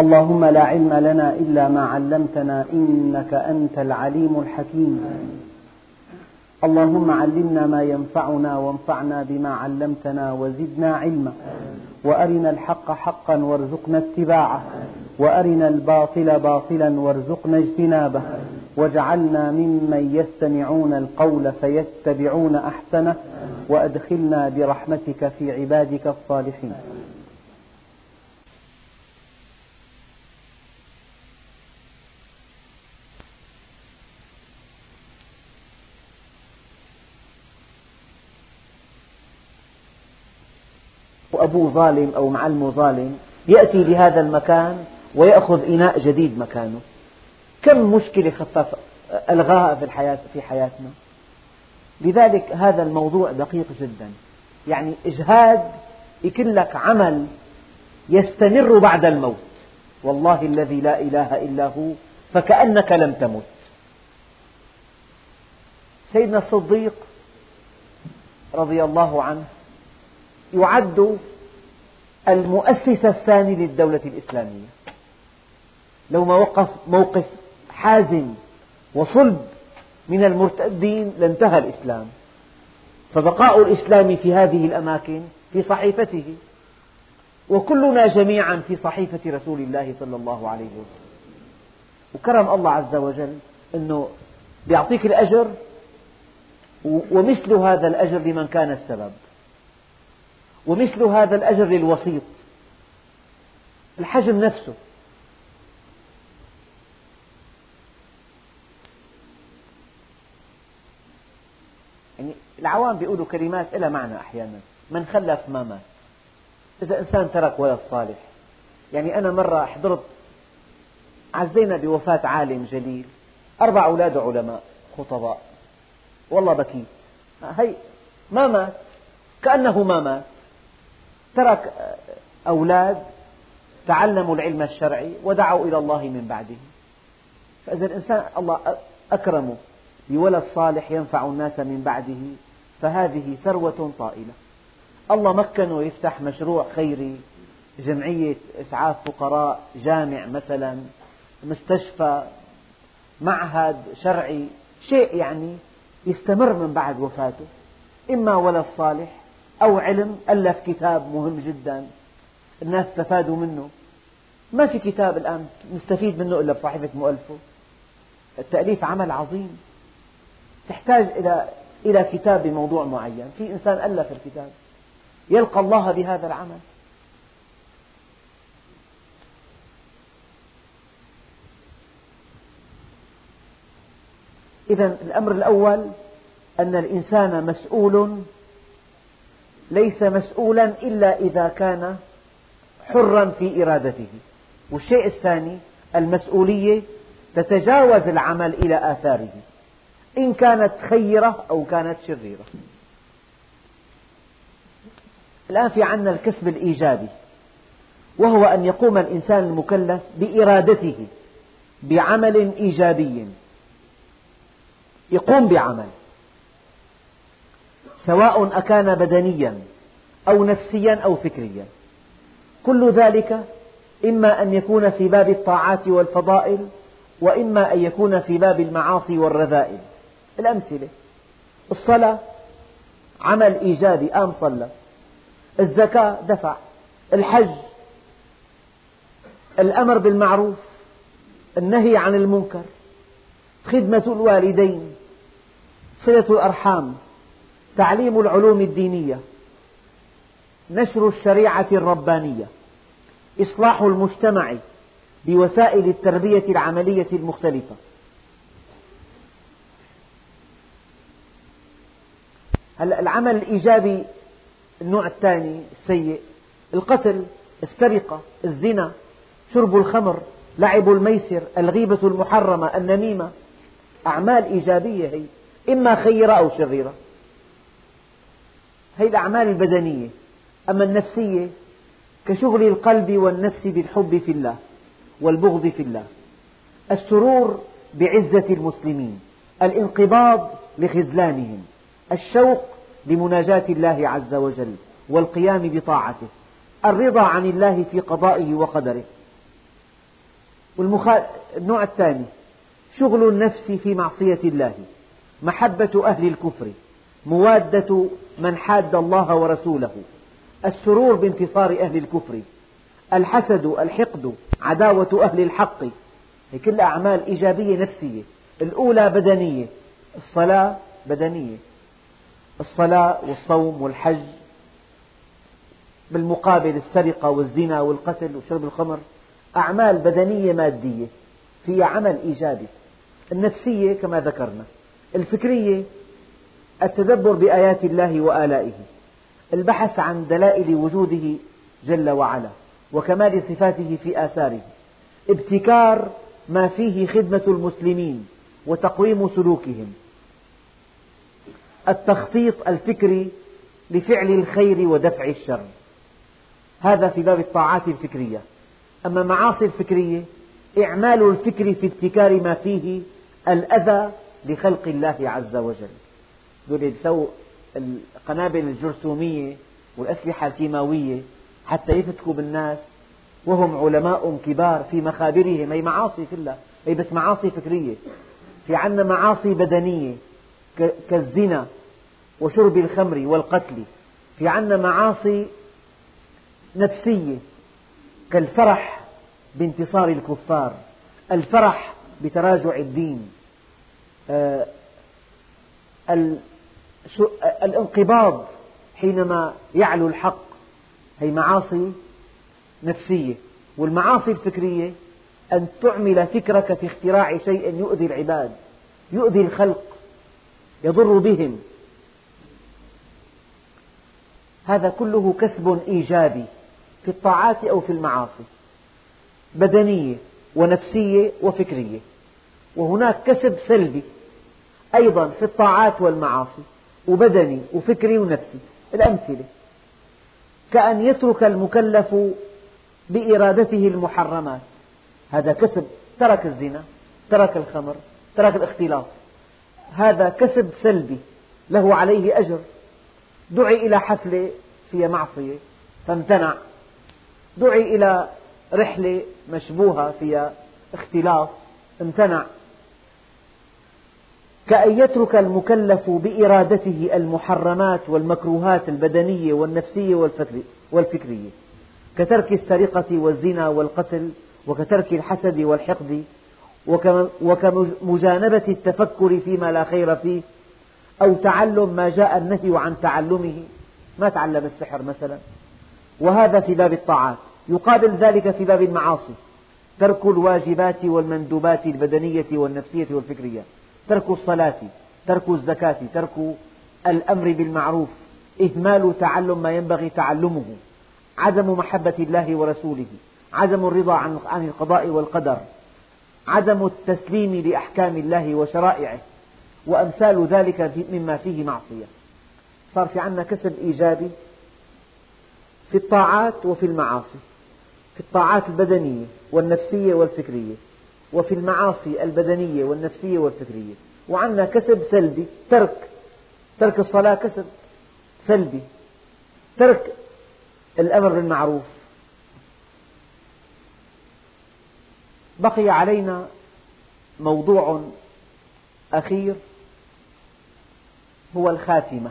اللهم لا علم لنا إلا ما علمتنا إنك أنت العليم الحكيم. اللهم علمنا ما ينفعنا وانفعنا بما علمتنا وزدنا علما. وأرنا الحق حقا وارزقنا اتباعه. وأرنا الباطل باطلا وارزقنا اجتنابه. واجعلنا ممن يستمعون القول فيتبعون أحسنه. وأدخلنا برحمتك في عبادك الصالحين. أبوه ظالم أو معلمه ظالم يأتي لهذا المكان ويأخذ إناء جديد مكانه. كم مشكلة خفف ألغاها في الحياة في حياتنا؟ لذلك هذا الموضوع دقيق جدا. يعني إجهاد يكون لك عمل يستمر بعد الموت. والله الذي لا إله إلا هو فكأنك لم تمت. سيدنا الصديق رضي الله عنه يعد المؤسس الثاني للدولة الإسلامية. لو ما وقف موقف حازم وصلب من المرتدين لانتهى الإسلام. فبقاء الإسلام في هذه الأماكن في صحيفته. وكلنا جميعا في صحيفة رسول الله صلى الله عليه وسلم. وكرم الله عز وجل أنه يعطيك الأجر ومثل هذا الأجر لمن كان السبب. ومثل هذا الأجر للوسيط. الحجم نفسه. يعني العوام بيقولوا كلمات لها معنى أحيانا. من خلف ما مات. إذا إنسان ترك ولد صالح. يعني أنا مرة حضرت عزينا بوفاة عالم جليل. أربع أولاد علماء خطباء. والله بكيت. هي ما مات. كأنه ما مات. ترك أولاد تعلموا العلم الشرعي ودعوا إلى الله من بعده. فإذا الإنسان الله أكرمه بولد صالح ينفع الناس من بعده فهذه ثروة طائلة. الله مكنه يفتح مشروع خيري جمعية إسعاف فقراء جامع مثلا مستشفى معهد شرعي شيء يعني يستمر من بعد وفاته. إما ولد صالح أو علم ألف كتاب مهم جدا الناس استفادوا منه. ما في كتاب الآن نستفيد منه إلا بصحيفة مؤلفه. التأليف عمل عظيم. تحتاج إلى إلى كتاب بموضوع معين. في إنسان ألف الكتاب. يلقى الله بهذا العمل. إذا الأمر الأول أن الإنسان مسؤول ليس مسؤولا إلا إذا كان حرا في إرادته. والشيء الثاني المسؤولية تتجاوز العمل إلى آثاره إن كانت خيرة أو كانت شريرة. الآن في عندنا الكسب الإيجابي وهو أن يقوم الإنسان المكلف بإرادته بعمل إيجابي. يقوم بعمل. سواء أكان بدنيا أو نفسيا أو فكريا. كل ذلك إما أن يكون في باب الطاعات والفضائل وإما أن يكون في باب المعاصي والرذائل. الأمثلة الصلاة عمل إيجابي قام صلى الزكاة دفع الحج الأمر بالمعروف النهي عن المنكر خدمة الوالدين صلة الأرحام. تعليم العلوم الدينية نشر الشريعة الربانية إصلاح المجتمع بوسائل التربية العملية المختلفة. هلا العمل الإيجابي النوع الثاني السيء القتل السرقة الزنا شرب الخمر لعب الميسر الغيبة المحرمة النميمة. أعمال إيجابية هي إما خيرة أو شريرة. هي الأعمال البدنية. أما النفسية كشغل القلب والنفس بالحب في الله والبغض في الله. السرور بعزة المسلمين الانقباض لخذلانهم الشوق لمناجاة الله عز وجل والقيام بطاعته الرضا عن الله في قضائه وقدره. النوع الثاني شغل النفس في معصية الله محبة أهل الكفر. موادة من حاد الله ورسوله. السرور بانتصار أهل الكفر. الحسد الحقد عداوة أهل الحق. هي كل أعمال إيجابية نفسية. الأولى بدنية الصلاة بدنية. الصلاة والصوم والحج بالمقابل السرقة والزنا والقتل وشرب الخمر. أعمال بدنية مادية فيها عمل إيجابي. النفسية كما ذكرنا. الفكرية التدبر بآيات الله وآلائه. البحث عن دلائل وجوده جل وعلا وكمال صفاته في آثاره. ابتكار ما فيه خدمة المسلمين وتقويم سلوكهم. التخطيط الفكري لفعل الخير ودفع الشر. هذا في باب الطاعات الفكرية. أما المعاصي الفكرية إعمال الفكر في ابتكار ما فيه الأذى لخلق الله عز وجل. دول يسووا القنابل الجرثومية والأسلحة الكيماوية حتى يفتكوا بالناس وهم علماء كبار في مخابرهم هي معاصي كلها هي بس معاصي فكرية. في عنا معاصي بدنية كالزنا وشرب الخمر والقتل. في عنا معاصي نفسية كالفرح بانتصار الكفار الفرح بتراجع الدين. آه، الانقباض حينما يعلو الحق هي معاصي نفسية والمعاصي الفكرية أن تعمل فكرك في اختراع شيء يؤذي العباد يؤذي الخلق يضر بهم. هذا كله كسب إيجابي في الطاعات أو في المعاصي بدنية ونفسية وفكرية. وهناك كسب سلبي أيضا في الطاعات والمعاصي. وبدني وفكري ونفسي. الأمثلة. كأن يترك المكلف بإرادته المحرمات. هذا كسب. ترك الزنا ترك الخمر ترك الاختلاط. هذا كسب سلبي. له عليه أجر. دعي إلى حفلة فيها معصية. فامتنع. دعي إلى رحلة مشبوهة فيها اختلاط. امتنع. كأن يترك المكلف بإرادته المحرمات والمكروهات البدنية والنفسية والفكرية كترك السرقة والزنا والقتل وكترك الحسد والحقد وكمجانبة التفكر فيما لا خير فيه أو تعلم ما جاء النهي عن تعلمه ما تعلم السحر مثلا. وهذا في باب الطاعات. يقابل ذلك في باب المعاصي ترك الواجبات والمندوبات البدنية والنفسية والفكرية. ترك الصلاة ترك الزكاة ترك الأمر بالمعروف إهمال تعلم ما ينبغي تعلمه عدم محبة الله ورسوله عدم الرضا عن القضاء والقدر عدم التسليم لأحكام الله وشرائعه وأمثال ذلك مما فيه معصية. صار في عنا كسب إيجابي في الطاعات وفي المعاصي في الطاعات البدنية والنفسية والفكرية. وفي المعاصي البدنية والنفسية والفكرية. وعندنا كسب سلبي ترك ترك الصلاة كسب سلبي. ترك الأمر بالمعروف. بقي علينا موضوع أخير هو الخاتمة.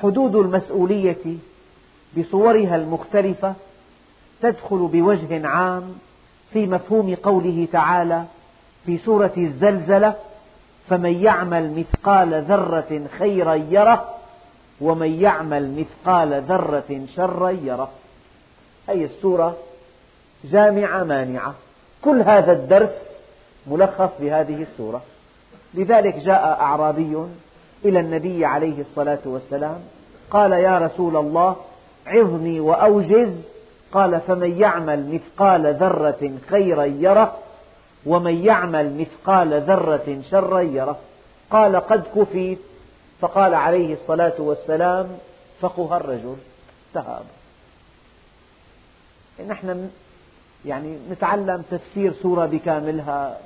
حدود المسؤولية بصورها المختلفة تدخل بوجه عام في مفهوم قوله تعالى في سورة الزلزلة فمن يعمل مثقال ذرة خيرا يره ومن يعمل مثقال ذرة شرا يره. أي السورة جامعة مانعة. كل هذا الدرس ملخص بهذه السورة. لذلك جاء أعرابي إلى النبي عليه الصلاة والسلام قال يا رسول الله عظني وأوجز قال فمن يعمل مثقال ذرة خيرا يره ومن يعمل مثقال ذرة شرا يره. قال قد كفيت فقال عليه الصلاة والسلام فقه الرجل. انتهى نحن يعني نتعلم تفسير سورة بكاملها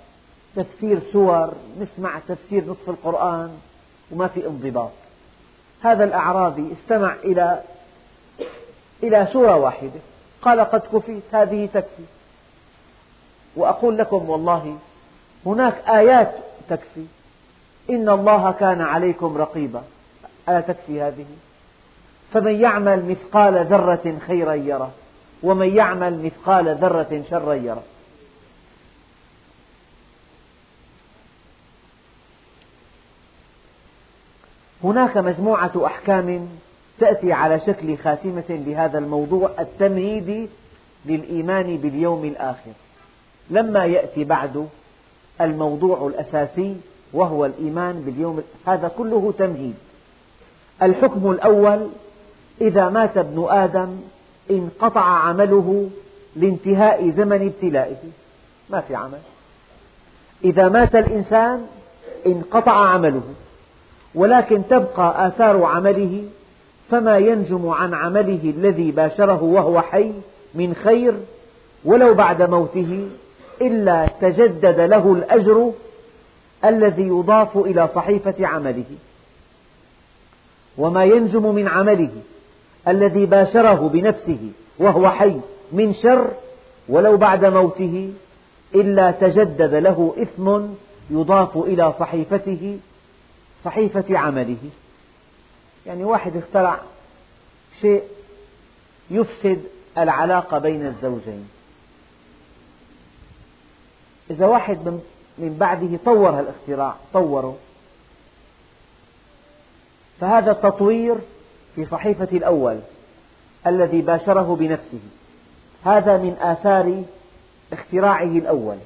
تفسير سور نسمع تفسير نصف القرآن وما في انضباط. هذا الأعرابي استمع إلى إلى سورة واحدة. قال قد كفيت هذه تكفي. وأقول لكم والله هناك آيات تكفي. إن الله كان عليكم رقيبا. ألا تكفي هذه؟ فمن يعمل مثقال ذرة خيرا يره ومن يعمل مثقال ذرة شرا يره. هناك مجموعة أحكام تأتي على شكل خاتمة لهذا الموضوع التمهيدي للإيمان باليوم الآخر. لما يأتي بعد الموضوع الأساسي وهو الإيمان باليوم هذا كله تمهيد. الحكم الأول إذا مات ابن آدم انقطع عمله لانتهاء زمن ابتلائه. ما في عمل. إذا مات الإنسان انقطع عمله. ولكن تبقى آثار عمله فما ينجم عن عمله الذي باشره وهو حي من خير ولو بعد موته إلا تجدد له الأجر الذي يضاف إلى صحيفة عمله. وما ينجم من عمله الذي باشره بنفسه وهو حي من شر ولو بعد موته إلا تجدد له إثم يضاف إلى صحيفته صحيفة عمله. يعني واحد اخترع شيء يفسد العلاقة بين الزوجين. إذا واحد من بعده طور هالاختراع طوره فهذا التطوير في صحيفة الأول الذي باشره بنفسه. هذا من آثار اختراعه الأول.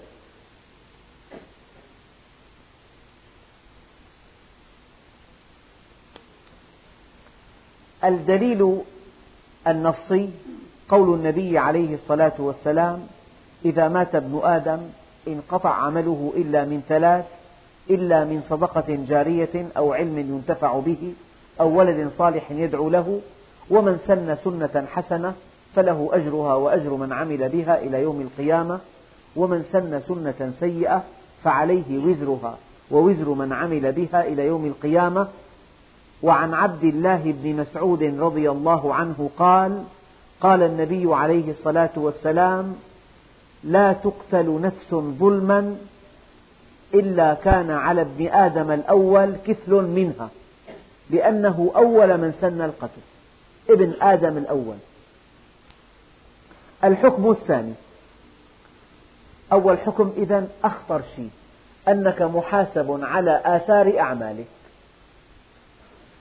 الدليل النصي قول النبي عليه الصلاة والسلام إذا مات ابن آدم انقطع عمله إلا من ثلاث إلا من صدقة جارية أو علم ينتفع به أو ولد صالح يدعو له ومن سن سنة حسنة فله أجرها وأجر من عمل بها إلى يوم القيامة ومن سن سنة سيئة فعليه وزرها ووزر من عمل بها إلى يوم القيامة وعن عبد الله بن مسعود رضي الله عنه قال قال النبي عليه الصلاة والسلام لا تقتل نفس ظلما إلا كان على ابن آدم الأول كفل منها لأنه أول من سن القتل ابن آدم الأول. الحكم الثاني أول حكم إذا أخطر شيء أنك محاسب على آثار أعمالك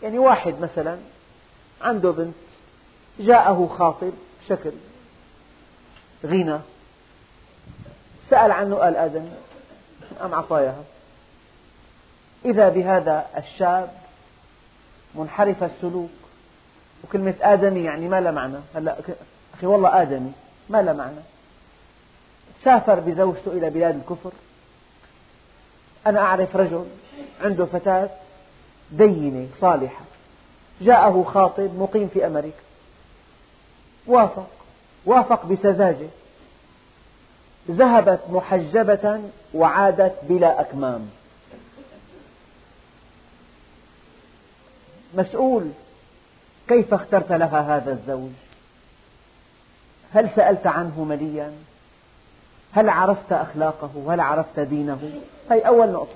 يعني واحد مثلا عنده بنت جاءه خاطب شكل غنى سأل عنه قال آدم أم أعطاها إذا بهذا الشاب منحرف السلوك وكلمة آدمي يعني ما لها معنى. هلأ أخي والله آدمي ما لها معنى. سافر بزوجته إلى بلاد الكفر. أنا أعرف رجل عنده فتاة دينة صالحة. جاءه خاطب مقيم في أمريكا. وافق. وافق بسذاجة. ذهبت محجبة وعادت بلا أكمام. مسؤول. كيف اخترت لها هذا الزوج؟ هل سألت عنه مليا؟ هل عرفت أخلاقه؟ هل عرفت دينه؟ هذه أول نقطة.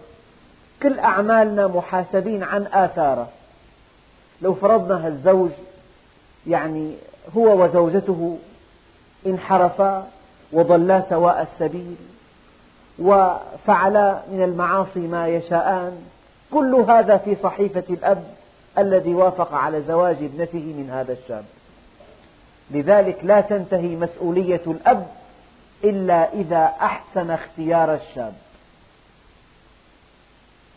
كل أعمالنا محاسبين عن آثاره. لو فرضنا الزوج يعني هو وزوجته انحرفا وضلا سواء السبيل وفعلا من المعاصي ما يشاءان كل هذا في صحيفة الأب الذي وافق على زواج ابنته من هذا الشاب. لذلك لا تنتهي مسؤولية الأب إلا إذا أحسن اختيار الشاب.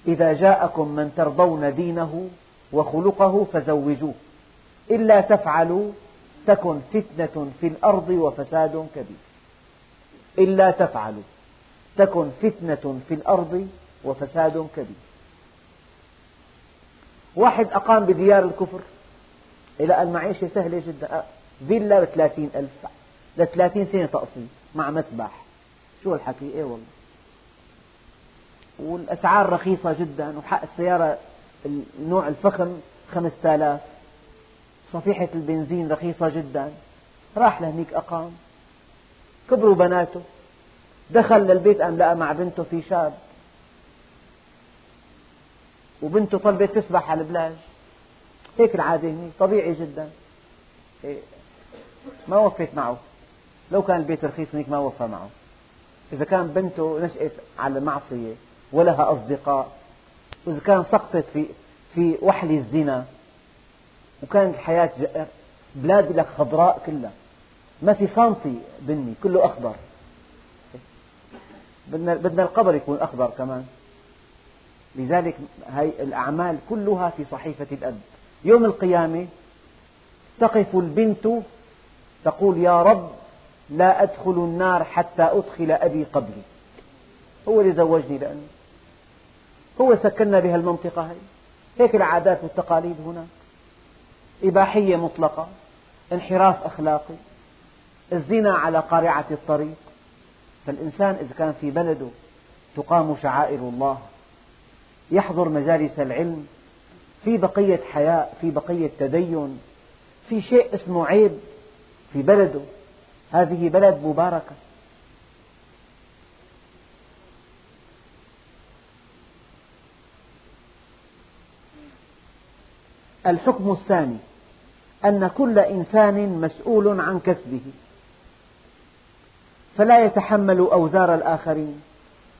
إذا جاءكم من ترضون دينه وخلقه فزوجوه. إلا تفعلوا تكن فتنة في الأرض وفساد كبير. إلا تفعلوا تكن فتنة في الأرض وفساد كبير. واحد أقام بديار الكفر. لقى المعيشة سهلة جدا. فيلا بثلاثين ألف. لثلاثين سنة تقسيط مع مسبح شو الحكي؟ إيه والله. والأسعار رخيصة جدا وحق السيارة النوع الفخم خمسة آلاف صفيحة البنزين رخيصة جدا. راح لهنيك أقام. كبروا بناته. دخل للبيت أم لقى مع بنته في شاب. وبنته طلبت تسبح على البلاج. هيك العادة هني طبيعي جدا. إيه، ما وفت معه. لو كان البيت رخيص هنيك ما وفى معه. إذا كان بنته نشأت على المعصية ولها أصدقاء. وإذا كان سقطت في في وحل الزنا وكانت الحياة بلاد لك خضراء كلها. ما في سنتي بني كله أخضر. بدنا بدنا القبر يكون أخضر كمان. لذلك هاي الأعمال كلها في صحيفة الأب. يوم القيامة تقف البنت تقول يا رب لا أدخل النار حتى أدخل أبي قبلي. هو اللي زوجني لأنه هو سكننا بهالمنطقة هي هيك العادات والتقاليد هناك إباحية مطلقة. انحراف أخلاقي. الزنا على قارعة الطريق. فالإنسان إذا كان في بلده تقام شعائر الله. يحضر مجالس العلم. في بقية حياء في بقية تدين. في شيء اسمه عيب في بلده. هذه بلد مباركة. الحكم الثاني أن كل إنسان مسؤول عن كسبه. فلا يتحمل أوزار الآخرين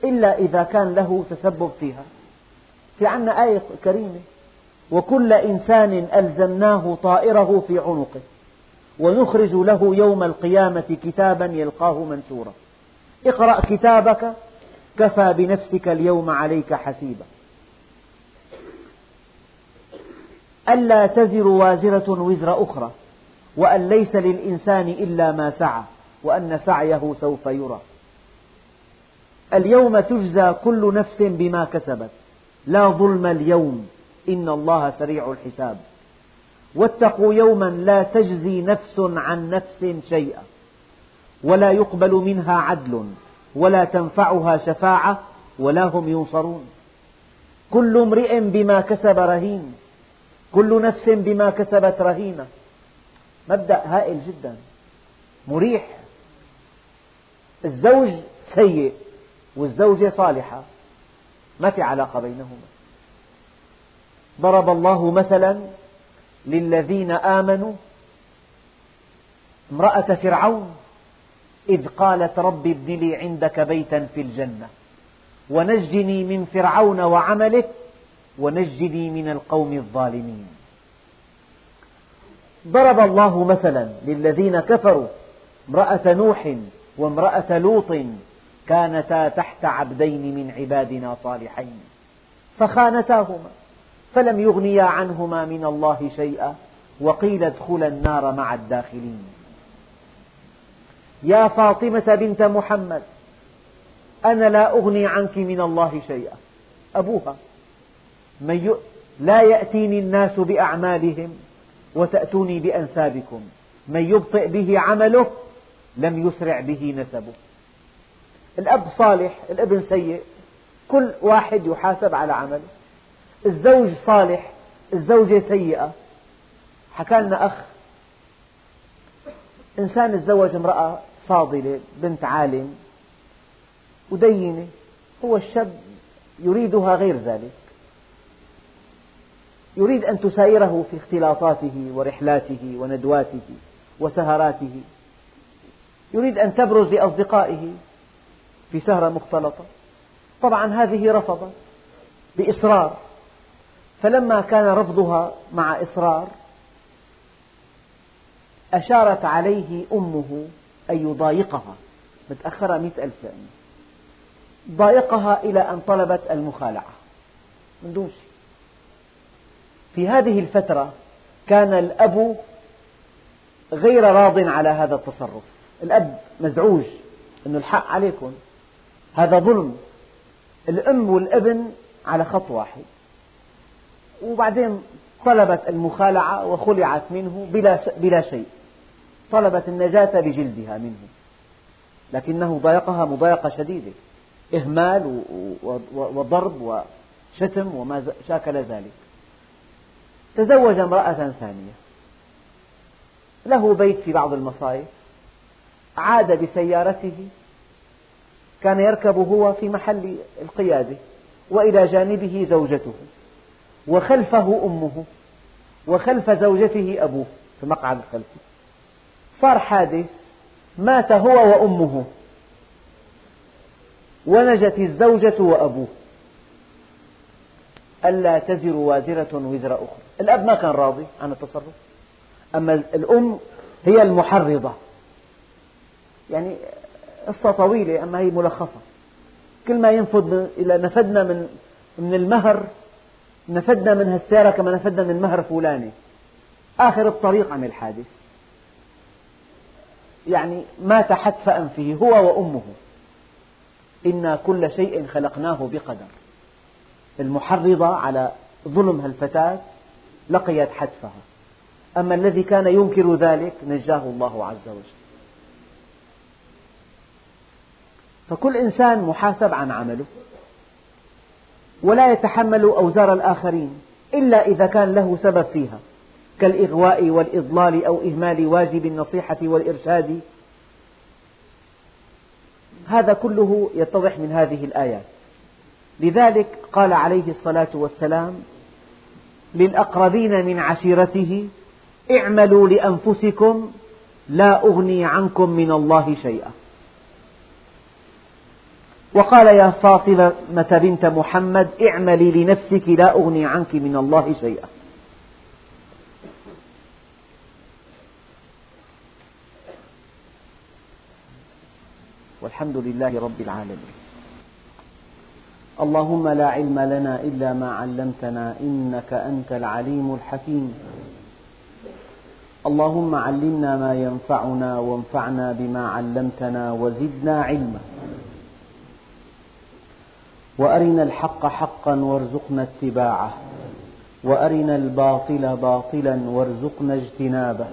إلا إذا كان له تسبب فيها. في عنا آية كريمة وكل إنسان ألزمناه طائره في عنقه ونخرج له يوم القيامة كتابا يلقاه منشورا. اقرأ كتابك كفى بنفسك اليوم عليك حسيبا. ألا تزر وازرة وزر أخرى وأن ليس للإنسان إلا ما سعى وأن سعيه سوف يرى. اليوم تجزى كل نفس بما كسبت لا ظلم اليوم إن الله سريع الحساب. واتقوا يوما لا تجزي نفس عن نفس شيئا ولا يقبل منها عدل ولا تنفعها شفاعة ولا هم ينصرون. كل امرئ بما كسب رهين. كل نفس بما كسبت رهينة. مبدأ هائل جدا. مريح. الزوج سيء والزوجة صالحة. ما في علاقة بينهما. ضرب الله مثلا للذين آمنوا. امرأة فرعون إذ قالت رب ابن لي عندك بيتا في الجنة. ونجني من فرعون وعمله ونجني من القوم الظالمين. ضرب الله مثلا للذين كفروا امرأة نوح وامرأة لوط كانتا تحت عبدين من عبادنا صالحين فخانتاهما فلم يغنيا عنهما من الله شيئا وقيل ادخلا النار مع الداخلين. يا فاطمة بنت محمد أنا لا أغني عنك من الله شيئا. أبوها من لا يأتيني الناس بأعمالهم وتأتوني بأنسابكم. من يبطئ به عمله لم يسرع به نسبه. الأب صالح الابن سيء كل واحد يحاسب على عمله. الزوج صالح الزوجة سيئة. حكى لنا أخ إنسان تزوج امرأة فاضلة بنت عالم ودينة هو الشاب يريدها غير ذلك. يريد أن تسايره في اختلاطاته ورحلاته وندواته وسهراته. يريد أن تبرز لأصدقائه في سهرة مختلطة. طبعا هذه رفضت بإصرار. فلما كان رفضها مع إصرار أشارت عليه أمه أن يضايقها. متأخرة مئة ألف سنة ضايقها إلى أن طلبت المخالعة. من دون شيء. في هذه الفترة كان الأب غير راض على هذا التصرف. الأب مزعوج أن الحق عليكم. هذا ظلم. الأم والابن على خط واحد. وبعدين طلبت المخالعة وخلعت منه بلا, بلا شيء. طلبت النجاة بجلدها منه. لكنه ضايقها مضايقة شديدة. إهمال وضرب وشتم وما شاكل ذلك. تزوج امرأة ثانية. له بيت في بعض المصايف. عاد بسيارته. كان يركب هو في محل القيادة. وإلى جانبه زوجته. وخلفه أمه. وخلف زوجته أبوه في المقعد الخلفي صار حادث. مات هو وأمه. ونجت الزوجة وأبوه. ألا تزر وازرة وزر أخرى. الأب ما كان راضي عن التصرف. أما الأم هي المحرضة. يعني قصة طويلة أما هي ملخصة. كل ما ينفذ إلى نفدنا من من المهر نفدنا من هالسيارة كما نفدنا من مهر فلانة آخر الطريق عمل حادث يعني مات حتف أنفه هو وأمه. إنا كل شيء خلقناه بقدر. المحرضة على ظلم هالفتاة لقيت حتفها. أما الذي كان ينكر ذلك نجاه الله عز وجل. فكل إنسان محاسب عن عمله ولا يتحمل أوزار الآخرين إلا إذا كان له سبب فيها كالإغواء والإضلال أو إهمال واجب النصيحة والإرشاد. هذا كله يتضح من هذه الآيات. لذلك قال عليه الصلاة والسلام للأقربين من عشيرته اعملوا لأنفسكم لا أغني عنكم من الله شيئا. وقال يا فاطمة بنت محمد اعملي لنفسك لا أغني عنك من الله شيئا. والحمد لله رب العالمين. اللهم لا علم لنا إلا ما علمتنا إنك أنت العليم الحكيم. اللهم علمنا ما ينفعنا وانفعنا بما علمتنا وزدنا علما. وأرنا الحق حقا وارزقنا اتباعه. وأرنا الباطل باطلا وارزقنا اجتنابه.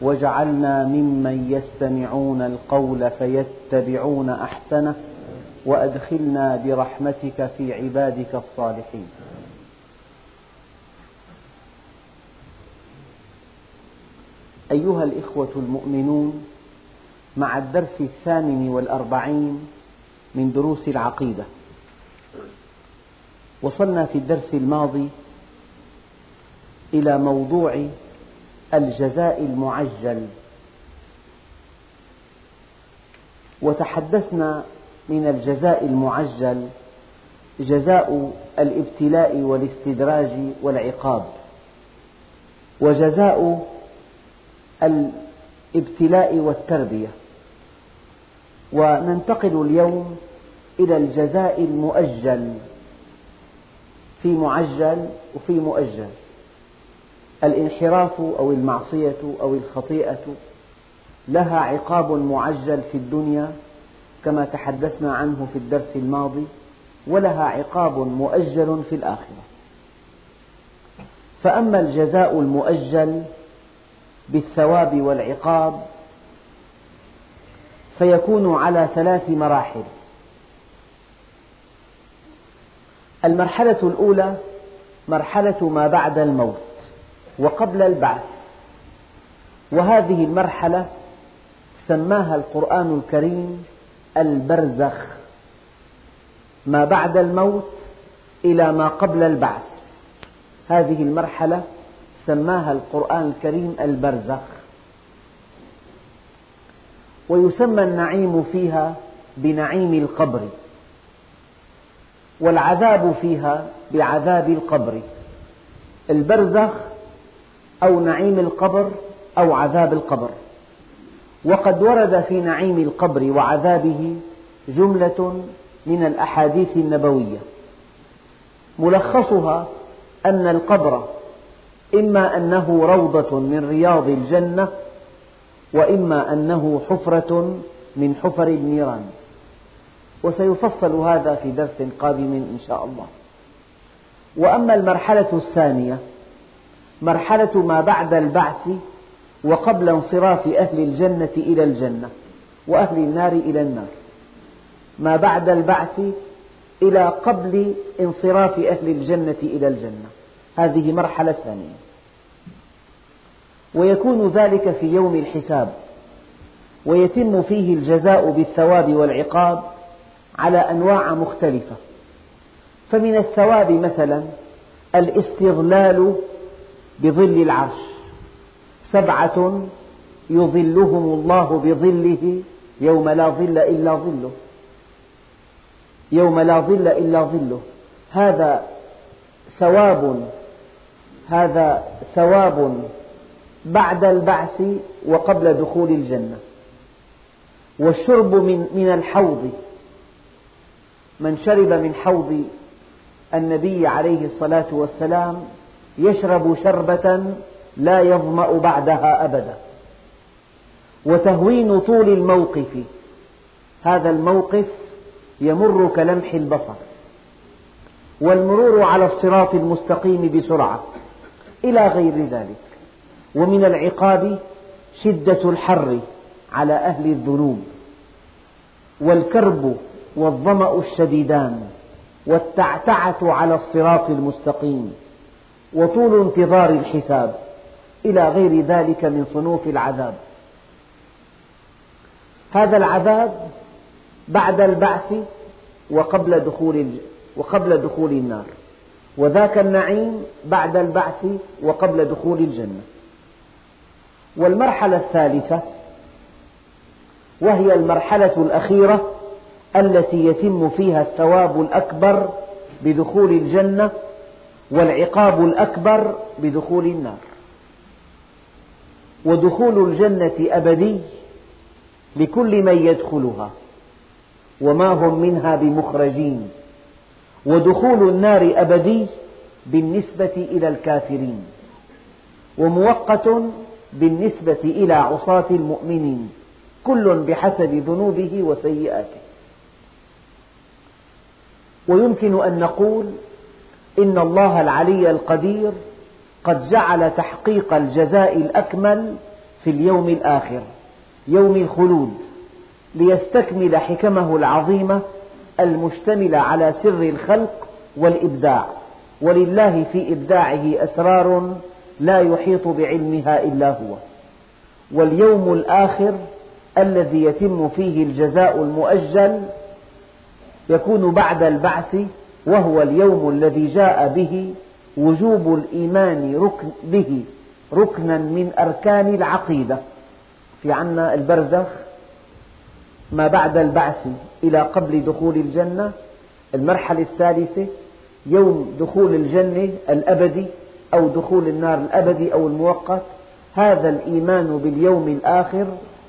واجعلنا ممن يستمعون القول فيتبعون أحسنه. وأدخلنا برحمتك في عبادك الصالحين. أيها الإخوة المؤمنون مع الدرس الثامن والأربعين من دروس العقيدة وصلنا في الدرس الماضي إلى موضوع الجزاء المعجل وتحدثنا من الجزاء المعجل جزاء الابتلاء والاستدراج والعقاب وجزاء الابتلاء والتربية. وننتقل اليوم إلى الجزاء المؤجل. في معجل وفي مؤجل. الانحراف أو المعصية أو الخطيئة لها عقاب معجل في الدنيا. كما تحدثنا عنه في الدرس الماضي ولها عقاب مؤجل في الآخرة. فأما الجزاء المؤجل بالثواب والعقاب فيكون على ثلاث مراحل. المرحلة الأولى مرحلة ما بعد الموت وقبل البعث. وهذه المرحلة سماها القرآن الكريم البرزخ ما بعد الموت إلى ما قبل البعث. هذه المرحلة سماها القرآن الكريم البرزخ. ويسمى النعيم فيها بنعيم القبر والعذاب فيها بعذاب القبر. البرزخ أو نعيم القبر أو عذاب القبر. وقد ورد في نعيم القبر وعذابه جملة من الأحاديث النبوية. ملخصها أن القبر إما أنه روضة من رياض الجنة وإما أنه حفرة من حفر النيران. وسيفصل هذا في درس قادم إن شاء الله. وأما المرحلة الثانية مرحلة ما بعد البعث وقبل انصراف أهل الجنة إلى الجنة وأهل النار إلى النار. ما بعد البعث إلى قبل انصراف أهل الجنة إلى الجنة. هذه مرحلة ثانية. ويكون ذلك في يوم الحساب. ويتم فيه الجزاء بالثواب والعقاب على أنواع مختلفة. فمن الثواب مثلا الاستظلال بظل العرش. سبعة يظلهم الله بظله يوم لا ظل إلا ظله. يوم لا ظل إلا ظله. هذا ثواب هذا ثواب بعد البعث وقبل دخول الجنة. والشرب من, من الحوض من شرب من حوض النبي عليه الصلاة والسلام يشرب شربة لا يظمأ بعدها أبدا. وتهوين طول الموقف هذا الموقف يمر كلمح البصر والمرور على الصراط المستقيم بسرعة إلى غير ذلك. ومن العقاب شدة الحر على أهل الذنوب والكرب والظمأ الشديدان والتعتعة على الصراط المستقيم وطول انتظار الحساب. إلى غير ذلك من صنوف العذاب. هذا العذاب بعد البعث وقبل دخول وقبل دخول النار. وذاك النعيم بعد البعث وقبل دخول الجنة. والمرحلة الثالثة وهي المرحلة الأخيرة التي يتم فيها الثواب الأكبر بدخول الجنة والعقاب الأكبر بدخول النار. ودخول الجنة أبدي لكل من يدخلها وما هم منها بمخرجين ودخول النار أبدي بالنسبة إلى الكافرين ومؤقت بالنسبة إلى عصاة المؤمنين كل بحسب ذنوبه وسيئاته. ويمكن أن نقول إن الله العلي القدير قد جعل تحقيق الجزاء الأكمل في اليوم الآخر يوم الخلود ليستكمل حكمه العظيمة المشتملة على سر الخلق والإبداع. ولله في إبداعه أسرار لا يحيط بعلمها إلا هو. واليوم الآخر الذي يتم فيه الجزاء المؤجل يكون بعد البعث وهو اليوم الذي جاء به وجوب الإيمان ركن به ركنا من أركان العقيدة. في عنا البرزخ ما بعد البعث إلى قبل دخول الجنة المرحلة الثالثة يوم دخول الجنة الأبدي أو دخول النار الأبدي أو المؤقت هذا الإيمان باليوم الآخر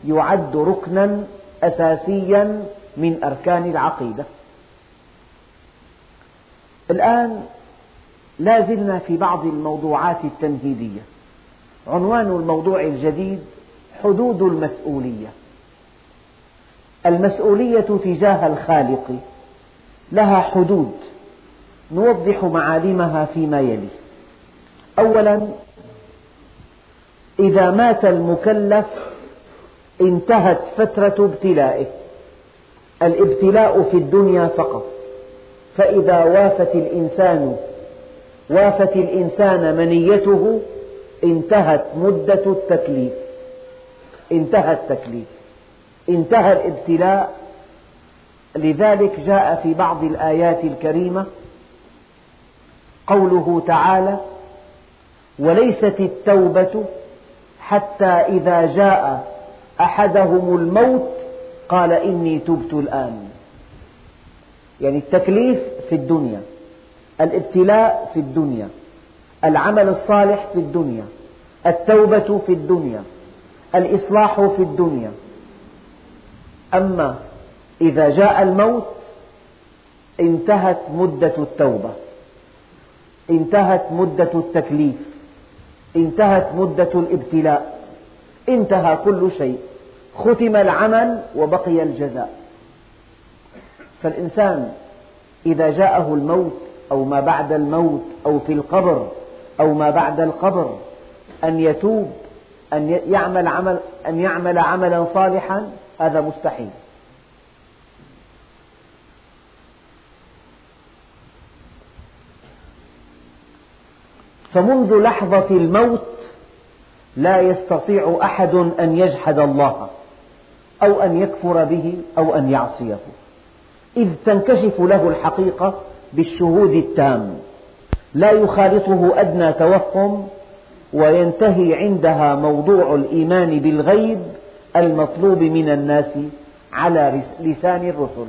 يعد ركنا أساسيا من أركان العقيدة. الآن لا زلنا في بعض الموضوعات التمهيدية عنوان الموضوع الجديد حدود المسؤولية. المسؤولية تجاه الخالق لها حدود. نوضح معالمها فيما يلي. أولا إذا مات المكلف انتهت فترة ابتلائه. الابتلاء في الدنيا فقط. فإذا وافت الإنسان وافت الإنسان منيته انتهت مدة التكليف. انتهى التكليف. انتهى الابتلاء. لذلك جاء في بعض الآيات الكريمة قوله تعالى وليست التوبة حتى إذا جاء أحدهم الموت قال إني تبت الآن. يعني التكليف في الدنيا. الابتلاء في الدنيا العمل الصالح في الدنيا التوبة في الدنيا الإصلاح في الدنيا. أما إذا جاء الموت انتهت مدة التوبة انتهت مدة التكليف انتهت مدة الابتلاء انتهى كل شيء ختم العمل وبقي الجزاء. فالإنسان إذا جاءه الموت أو ما بعد الموت أو في القبر أو ما بعد القبر أن يتوب أن يعمل عمل أن يعمل عملا صالحا هذا مستحيل. فمنذ لحظة الموت لا يستطيع أحد أن يجحد الله أو أن يكفر به أو أن يعصيه. إذ تنكشف له الحقيقة بالشهود التام. لا يخالطه أدنى توهم وينتهي عندها موضوع الإيمان بالغيب المطلوب من الناس على لسان الرسل.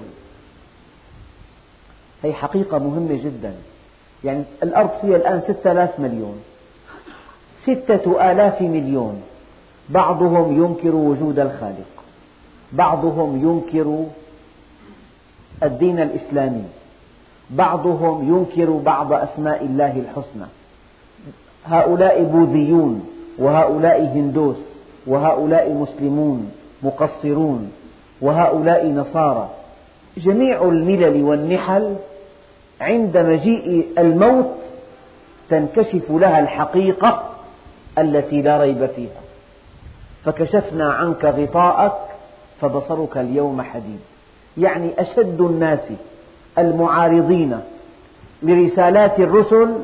هي حقيقة مهمة جدا. يعني الأرض فيها الآن ستة آلاف مليون. ستة آلاف مليون. بعضهم ينكر وجود الخالق. بعضهم ينكر الدين الإسلامي. بعضهم ينكر بعض أسماء الله الحسنى. هؤلاء بوذيون وهؤلاء هندوس وهؤلاء مسلمون مقصرون وهؤلاء نصارى. جميع الملل والنحل عند مجيء الموت تنكشف لها الحقيقة التي لا ريب فيها. فكشفنا عنك غطاءك فبصرك اليوم حديد. يعني أشد الناس المعارضين لرسالات الرسل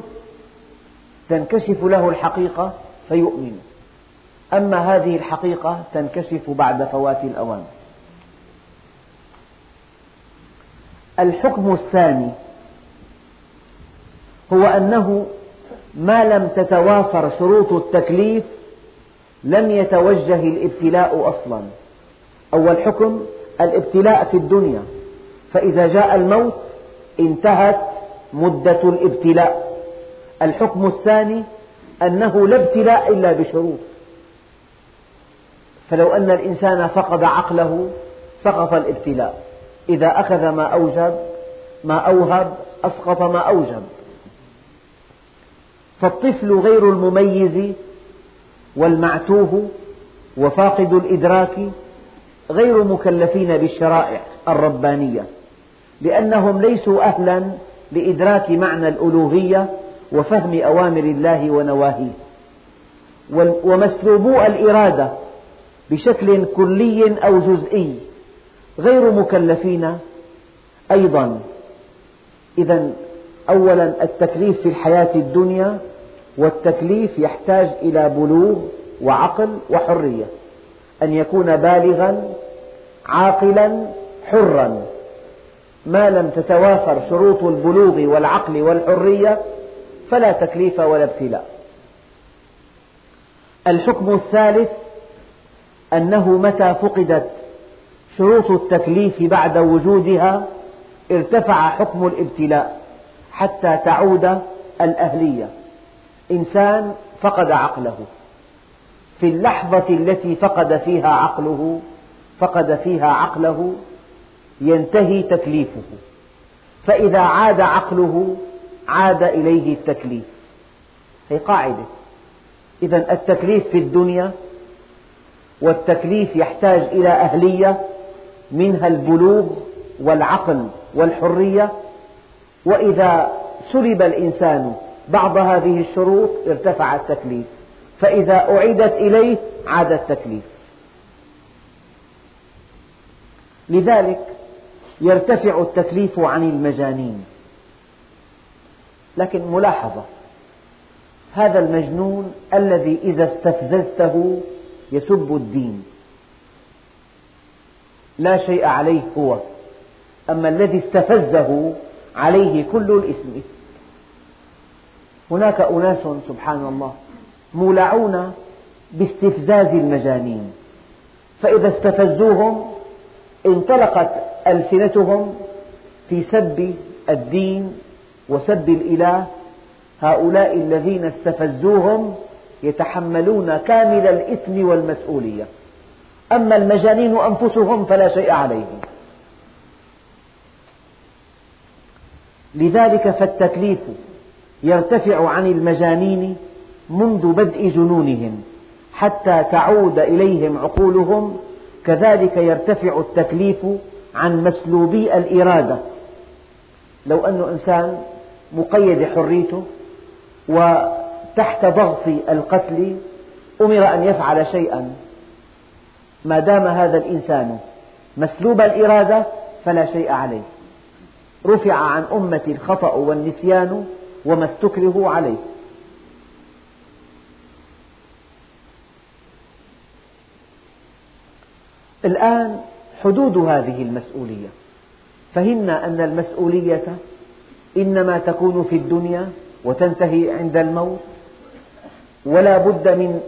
تنكشف له الحقيقة فيؤمن. أما هذه الحقيقة تنكشف بعد فوات الأوان. الحكم الثاني هو أنه ما لم تتوافر شروط التكليف لم يتوجه الابتلاء أصلا. أول حكم الابتلاء في الدنيا. فإذا جاء الموت انتهت مدة الابتلاء. الحكم الثاني أنه لا ابتلاء إلا بشروط. فلو أن الإنسان فقد عقله سقط الابتلاء. إذا أخذ ما أوجب ما أوهب أسقط ما أوجب. فالطفل غير المميز والمعتوه وفاقد الإدراك غير مكلفين بالشرائع الربانية. لأنهم ليسوا أهلا لإدراك معنى الألوهية وفهم أوامر الله ونواهيه. ومسلوبو الإرادة بشكل كلي أو جزئي غير مكلفين أيضا. إذا أولا التكليف في الحياة الدنيا والتكليف يحتاج إلى بلوغ وعقل وحرية. أن يكون بالغا عاقلا حرا. ما لم تتوافر شروط البلوغ والعقل والحرية فلا تكليف ولا ابتلاء. الحكم الثالث أنه متى فقدت شروط التكليف بعد وجودها ارتفع حكم الابتلاء حتى تعود الأهلية. إنسان فقد عقله. في اللحظة التي فقد فيها عقله فقد فيها عقله ينتهي تكليفه. فإذا عاد عقله عاد إليه التكليف. هي قاعدة. إذا التكليف في الدنيا والتكليف يحتاج إلى أهلية منها البلوغ والعقل والحرية. وإذا سلب الإنسان بعض هذه الشروط ارتفع التكليف. فإذا أعيدت إليه عاد التكليف. لذلك يرتفع التكليف عن المجانين. لكن ملاحظة هذا المجنون الذي إذا استفززته يسب الدين. لا شيء عليه هو أما الذي استفزه عليه كل الإثم هناك أناس سبحان الله مولعون باستفزاز المجانين فإذا استفزوهم انطلقت ألسنتهم في سب الدين وسب الإله. هؤلاء الذين استفزوهم يتحملون كامل الإثم والمسؤولية. أما المجانين أنفسهم فلا شيء عليهم. لذلك فالتكليف يرتفع عن المجانين منذ بدء جنونهم حتى تعود إليهم عقولهم كذلك يرتفع التكليف عن مسلوبي الإرادة. لو أن إنسان مقيد حريته وتحت ضغط القتل أمر أن يفعل شيئا ما دام هذا الإنسان مسلوب الإرادة فلا شيء عليه. رفع عن أمة الخطأ والنسيان وما استكرهوا عليه. الآن حدود هذه المسؤولية. فهمنا أن المسؤولية إنما تكون في الدنيا وتنتهي عند الموت ولا بد من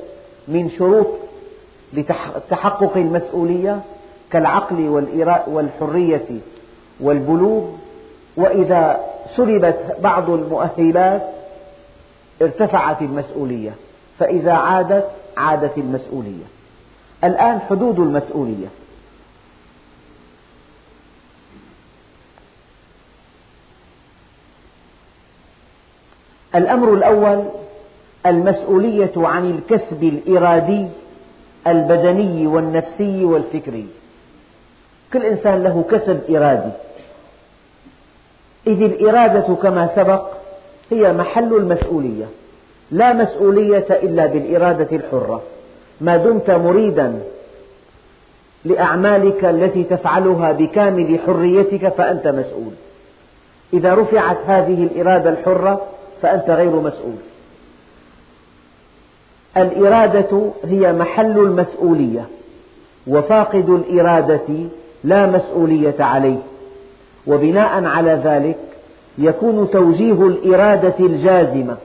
من شروط لتحقق المسؤولية كالعقل والحرية والبلوغ. وإذا سلبت بعض المؤهلات ارتفعت المسؤولية فإذا عادت عادت المسؤولية. الآن حدود المسؤولية. الأمر الأول المسؤولية عن الكسب الإرادي البدني والنفسي والفكري. كل إنسان له كسب إرادي. إذ الإرادة كما سبق هي محل المسؤولية لا مسؤولية إلا بالإرادة الحرة. ما دمت مريدا لأعمالك التي تفعلها بكامل حريتك فأنت مسؤول. إذا رفعت هذه الإرادة الحرة فأنت غير مسؤول. الإرادة هي محل المسؤولية وفاقد الإرادة لا مسؤولية عليه. وبناء على ذلك يكون توجيه الإرادة الجازمة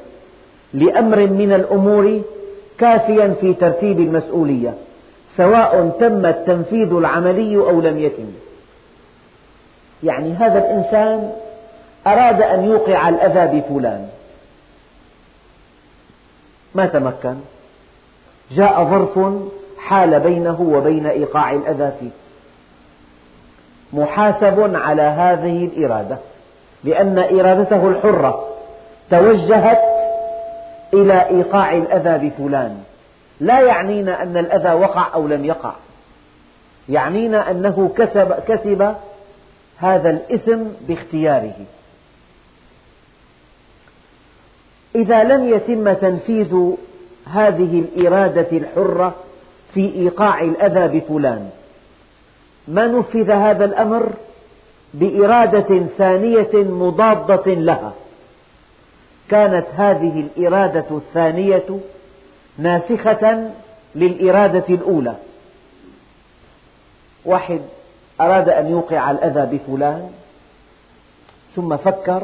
لأمر من الأمور كافيا في ترتيب المسؤولية سواء تم التنفيذ العملي أو لم يتم. يعني هذا الإنسان أراد أن يوقع الأذى بفلان. ما تمكن؟ جاء ظرف حال بينه وبين إيقاع الأذى فيه. محاسب على هذه الإرادة لأن إرادته الحرة توجهت إلى إيقاع الأذى بفلان. لا يعنينا أن الأذى وقع أو لم يقع. يعنينا أنه كسب, كسب هذا الإثم باختياره. إذا لم يتم تنفيذ هذه الإرادة الحرة في إيقاع الأذى بفلان ما نفذ هذا الأمر؟ بإرادة ثانية مضادة لها. كانت هذه الإرادة الثانية ناسخة للإرادة الأولى. واحد أراد أن يوقع الأذى بفلان ثم فكر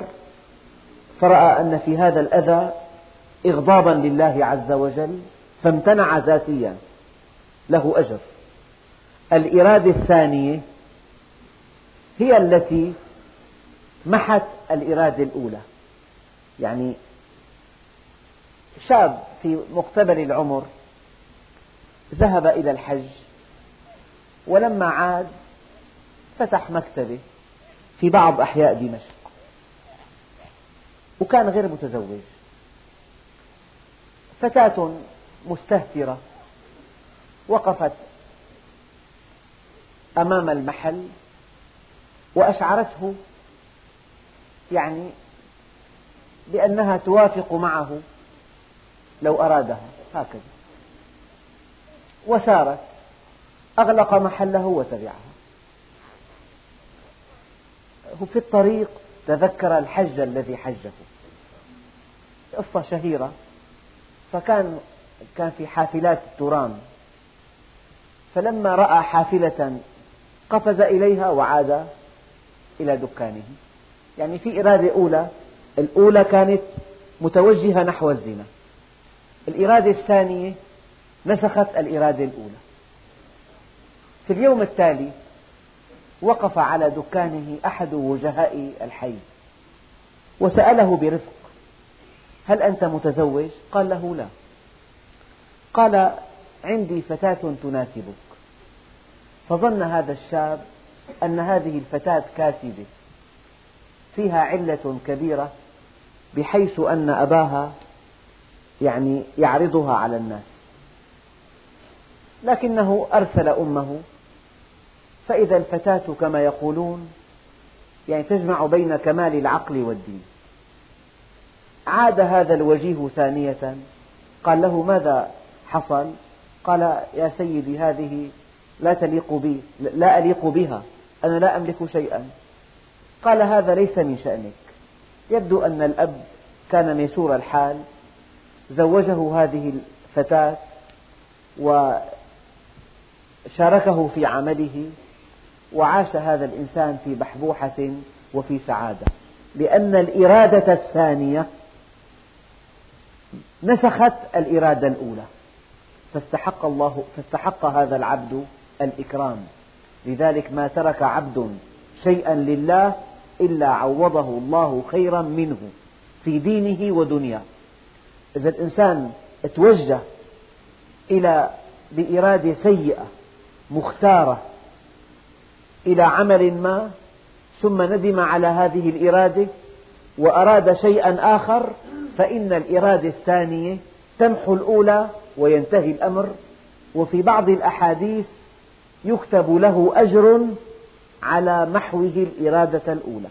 فرأى أن في هذا الأذى إغضابا لله عز وجل فامتنع ذاتيا له أجر. الإرادة الثانية هي التي محت الإرادة الأولى. يعني شاب في مقتبل العمر ذهب إلى الحج ولما عاد فتح مكتبة في بعض أحياء دمشق وكان غير متزوج. فتاة مستهترة وقفت أمام المحل وأشعرته يعني بأنها توافق معه لو أرادها. هكذا. وسارت. أغلق محله وتبعها. في الطريق تذكر الحج الذي حجه. قصة شهيرة. فكان كان في حافلات الترام. فلما رأى حافلة قفز إليها وعاد إلى دكانه. يعني في إرادة أولى الأولى كانت متوجهة نحو الزنا. الإرادة الثانية نسخت الإرادة الأولى. في اليوم التالي وقف على دكانه أحد وجهاء الحي وسأله برفق هل أنت متزوج؟ قال له لا. قال عندي فتاة تناسبك. فظن هذا الشاب أن هذه الفتاة كاسبة فيها علة كبيرة بحيث أن أباها يعني يعرضها على الناس. لكنه أرسل أمه فإذا الفتاة كما يقولون يعني تجمع بين كمال العقل والدين. عاد هذا الوجيه ثانية قال له ماذا حصل؟ قال يا سيدي هذه لا تليق بي لا أليق بها أنا لا أملك شيئا. قال هذا ليس من شأنك. يبدو أن الأب كان ميسور الحال زوجه هذه الفتاة وشاركه في عمله وعاش هذا الإنسان في بحبوحة وفي سعادة. لأن الإرادة الثانية نسخت الإرادة الأولى. فاستحق, الله فاستحق هذا العبد الإكرام. لذلك ما ترك عبد شيئا لله إلا عوضه الله خيرا منه في دينه ودنياه إذا الإنسان توجه إلى بإرادة سيئة مختارة إلى عمل ما ثم ندم على هذه الإرادة وأراد شيئا آخر فإن الإرادة الثانية تمحو الأولى وينتهي الأمر. وفي بعض الأحاديث يكتب له أجر على محوه الإرادة الأولى.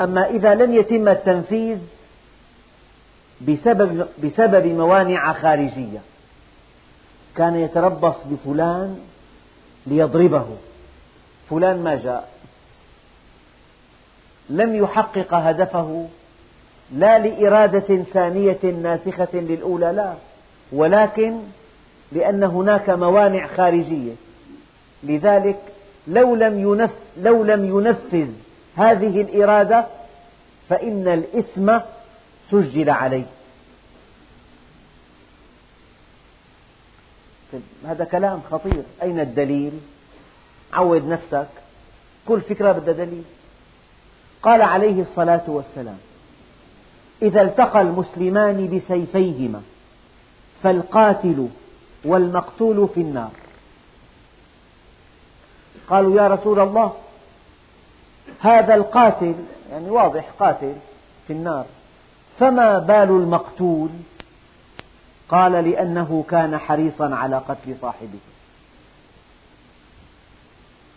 أما إذا لم يتم التنفيذ بسبب, بسبب موانع خارجية كان يتربص بفلان ليضربه. فلان ما جاء. لم يحقق هدفه. لا لإرادة ثانية ناسخة للأولى لا ولكن لأن هناك موانع خارجية. لذلك لو لم, لو لم ينفذ هذه الإرادة فإن الإثم سجل عليه. هذا كلام خطير. أين الدليل؟ عود نفسك. كل فكرة بدها دليل. قال عليه الصلاة والسلام إذا التقى المسلمان بسيفيهما فالقاتل والمقتول في النار. قالوا يا رسول الله هذا القاتل يعني واضح قاتل في النار فما بال المقتول؟ قال لأنه كان حريصا على قتل صاحبه.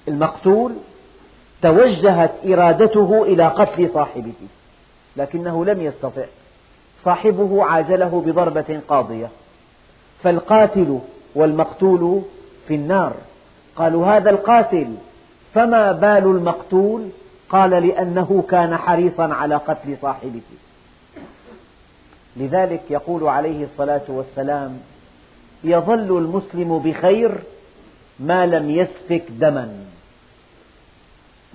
المقتول توجهت إرادته إلى قتل صاحبه. لكنه لم يستطع. صاحبه عاجله بضربة قاضية. فالقاتل والمقتول في النار. قالوا هذا القاتل فما بال المقتول؟ قال لأنه كان حريصا على قتل صاحبه. لذلك يقول عليه الصلاة والسلام يظل المسلم بخير ما لم يسفك دما.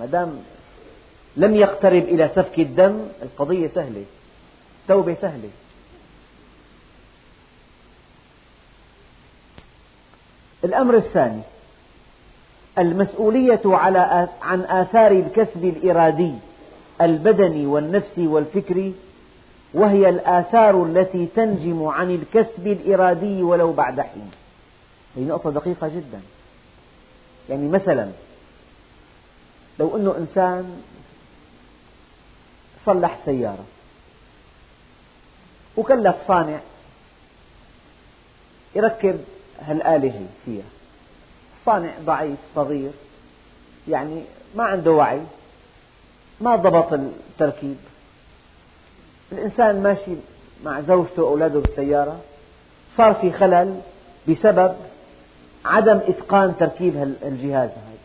ما دام لم يقترب إلى سفك الدم القضية سهلة. توبة سهلة. الأمر الثاني المسؤولية على عن آثار الكسب الإرادي البدني والنفسي والفكري وهي الآثار التي تنجم عن الكسب الإرادي ولو بعد حين. هذه نقطة دقيقة جدا. يعني مثلا لو أنه إنسان صلح سيارة. وكلف صانع يركب هالآلة هي فيها. صانع ضعيف صغير. يعني ما عنده وعي. ما ضبط التركيب. الإنسان ماشي مع زوجته وأولاده بالسيارة. صار في خلل بسبب عدم إتقان تركيب الجهاز هذا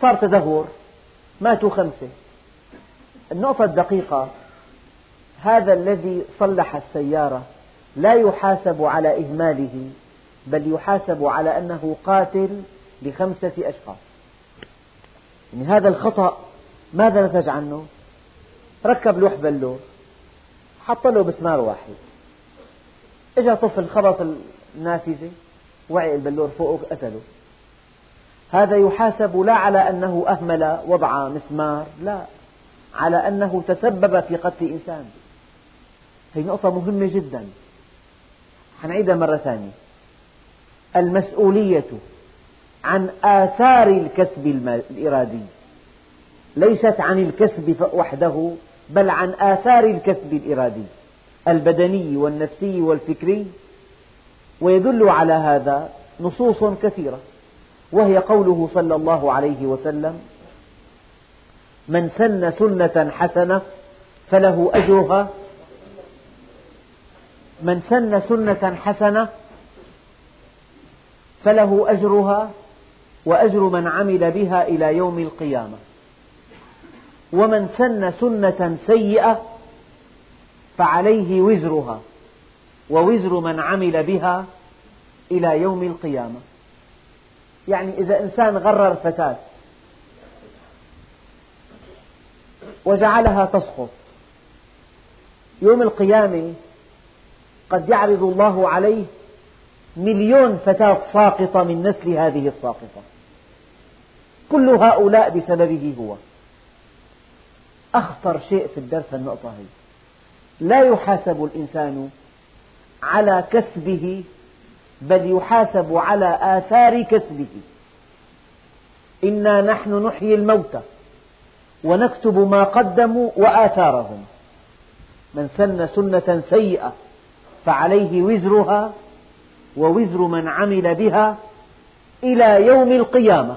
صار تدهور. ماتوا خمسة. النقطة الدقيقة هذا الذي صلح السيارة لا يحاسب على إهماله بل يحاسب على أنه قاتل لخمسة أشخاص. يعني هذا الخطأ ماذا نتج عنه؟ ركب لوح بلور حط له مسمار واحد. اجى طفل خبط النافذة وعي البلور فوقه قتله هذا يحاسب لا على أنه أهمل وضع مسمار لا. على أنه تسبب في قتل إنسان. هذه نقطة مهمة جدا. حنعيدها مرة ثانية. المسؤولية عن آثار الكسب الإرادي. ليست عن الكسب وحده بل عن آثار الكسب الإرادي. البدني والنفسي والفكري. ويدل على هذا نصوص كثيرة. وهي قوله صلى الله عليه وسلم من سن سنة حسنة فله أجرها. من سن سنة حسنة فله أجرها وأجر من عمل بها إلى يوم القيامة. ومن سن سنة سيئة فعليه وزرها ووزر من عمل بها إلى يوم القيامة. يعني إذا إنسان غرر فتاة وجعلها تسقط. يوم القيامة قد يعرض الله عليه مليون فتاة ساقطة من نسل هذه الساقطة. كل هؤلاء بسببه هو. أخطر شيء في الدرس النقطة هي. لا يحاسب الإنسان على كسبه بل يحاسب على آثار كسبه. إنا نحن نحيي الموتى. ونكتب ما قدموا وآثارهم. من سن سنة سيئة فعليه وزرها ووزر من عمل بها إلى يوم القيامة.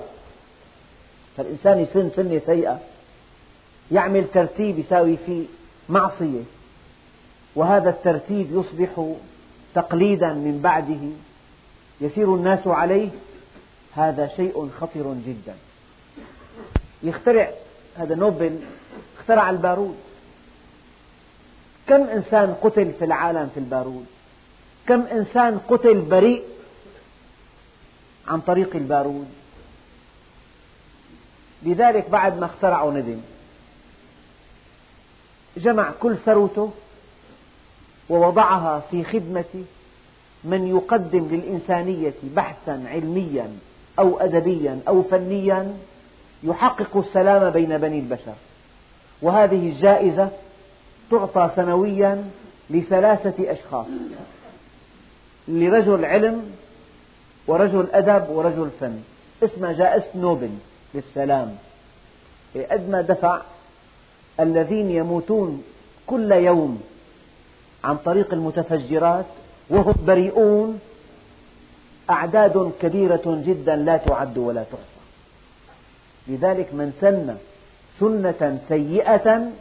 فالإنسان يسن سنة سيئة يعمل ترتيب يساوي فيه معصية وهذا الترتيب يصبح تقليدا من بعده. يسير الناس عليه هذا شيء خطر جدا. يخترع هذا نوبل اخترع البارود. كم إنسان قتل في العالم في البارود؟ كم إنسان قتل بريء عن طريق البارود؟ لذلك بعد ما اخترعوا ندم جمع كل ثروته ووضعها في خدمة من يقدم للإنسانية بحثا علميا أو أدبيا أو فنيا يحقق السلام بين بني البشر. وهذه الجائزة تعطى سنويا لثلاثة أشخاص. لرجل علم ورجل أدب ورجل فن. اسمها جائزة نوبل للسلام. قد ما دفع الذين يموتون كل يوم عن طريق المتفجرات وهم بريئون. أعداد كبيرة جدا لا تعد ولا تحصى. لذلك من سن سنة سيئة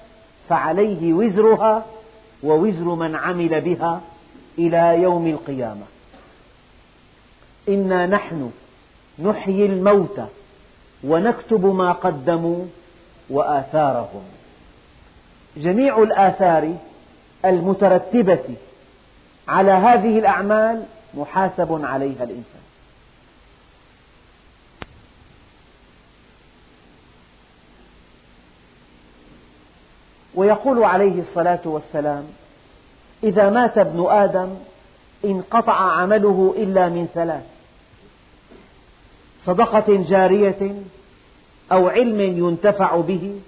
فعليه وزرها ووزر من عمل بها إلى يوم القيامة. إنا نحن نحيي الموتى ونكتب ما قدموا وآثارهم. جميع الآثار المترتبة على هذه الأعمال محاسب عليها الإنسان. ويقول عليه الصلاة والسلام إذا مات ابن آدم انقطع عمله إلا من ثلاث صدقة جارية أو علم ينتفع به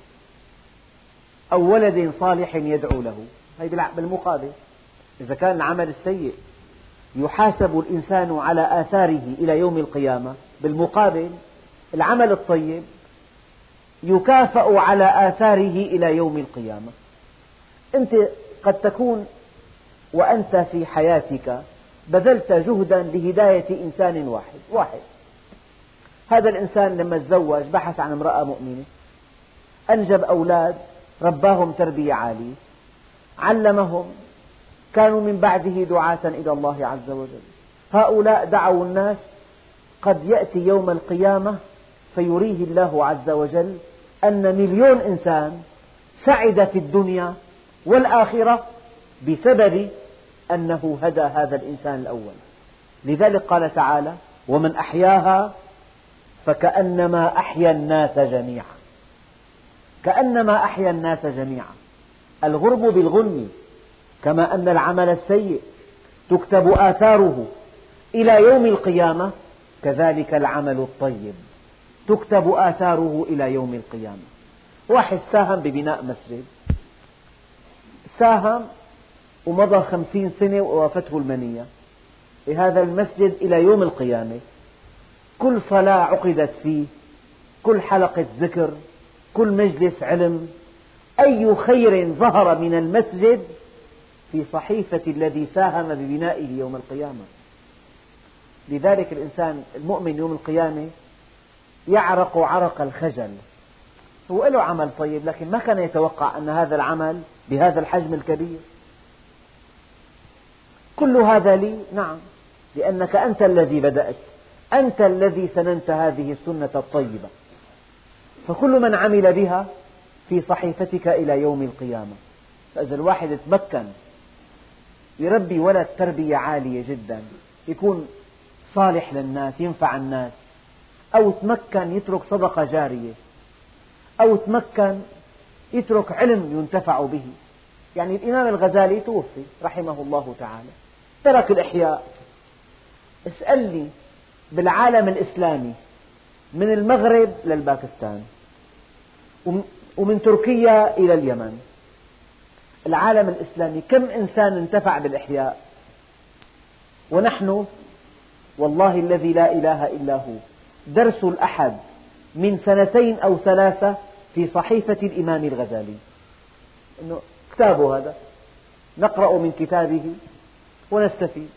أو ولد صالح يدعو له. هي بالمقابل إذا كان العمل السيء يحاسب الإنسان على آثاره إلى يوم القيامة. بالمقابل العمل الطيب يكافأ على آثاره إلى يوم القيامة. أنت قد تكون وأنت في حياتك بذلت جهدا لهداية إنسان واحد واحد. هذا الإنسان لما تزوج بحث عن امرأة مؤمنة أنجب أولاد رباهم تربية عالية علمهم كانوا من بعده دعاة إلى الله عز وجل. هؤلاء دعوا الناس قد يأتي يوم القيامة فيريه الله عز وجل أن مليون إنسان سعد في الدنيا والآخرة بسبب أنه هدى هذا الإنسان الأول. لذلك قال تعالى ومن أحياها فكأنما أحيا الناس جميعا. كأنما أحيا الناس جميعا. الغرب بالغنم كما أن العمل السيء تكتب آثاره إلى يوم القيامة كذلك العمل الطيب. تكتب آثاره إلى يوم القيامة. واحد ساهم ببناء مسجد. ساهم ومضى خمسين سنة ووافته المنية. لهذا المسجد إلى يوم القيامة. كل صلاة عقدت فيه. كل حلقة ذكر. كل مجلس علم. أي خير ظهر من المسجد في صحيفة الذي ساهم ببنائه يوم القيامة. لذلك الإنسان المؤمن يوم القيامة يعرق عرق الخجل. هو له عمل طيب لكن ما كان يتوقع أن هذا العمل بهذا الحجم الكبير. كل هذا لي؟ نعم. لأنك أنت الذي بدأت. أنت الذي سننت هذه السنة الطيبة. فكل من عمل بها في صحيفتك إلى يوم القيامة. فإذا الواحد تمكن يربي ولد تربية عالية جدا. يكون صالح للناس ينفع الناس. أو تمكن يترك صدقة جارية أو تمكن يترك علم ينتفع به. يعني الإمام الغزالي توفي رحمه الله تعالى. ترك الإحياء. اسألني بالعالم الإسلامي من المغرب للباكستان ومن تركيا إلى اليمن. العالم الإسلامي كم إنسان انتفع بالإحياء؟ ونحن والله الذي لا إله إلا هو. درس الأحد من سنتين أو ثلاثة في صحيفة الإمام الغزالي. إنه كتابه هذا. نقرأ من كتابه ونستفيد.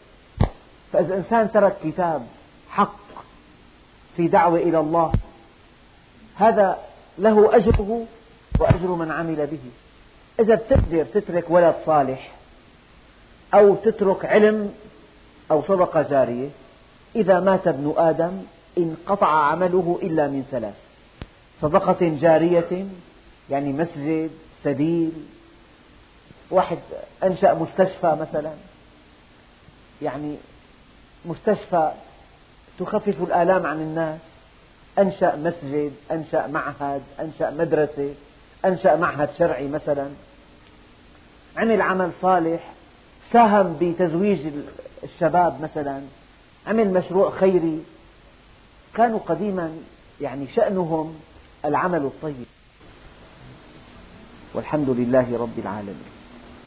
فإذا إنسان ترك كتاب حق في دعوة إلى الله هذا له أجره وأجر من عمل به. إذا بتقدر تترك ولد صالح أو تترك علم أو صدقة جارية إذا مات ابن آدم انقطع عمله إلا من ثلاث. صدقة جارية يعني مسجد سبيل واحد أنشأ مستشفى مثلا. يعني مستشفى تخفف الآلام عن الناس. أنشأ مسجد أنشأ معهد أنشأ مدرسة أنشأ معهد شرعي مثلا. عمل عمل صالح ساهم بتزويج الشباب مثلا. عمل مشروع خيري. كانوا قديما يعني شأنهم العمل الطيب. والحمد لله رب العالمين.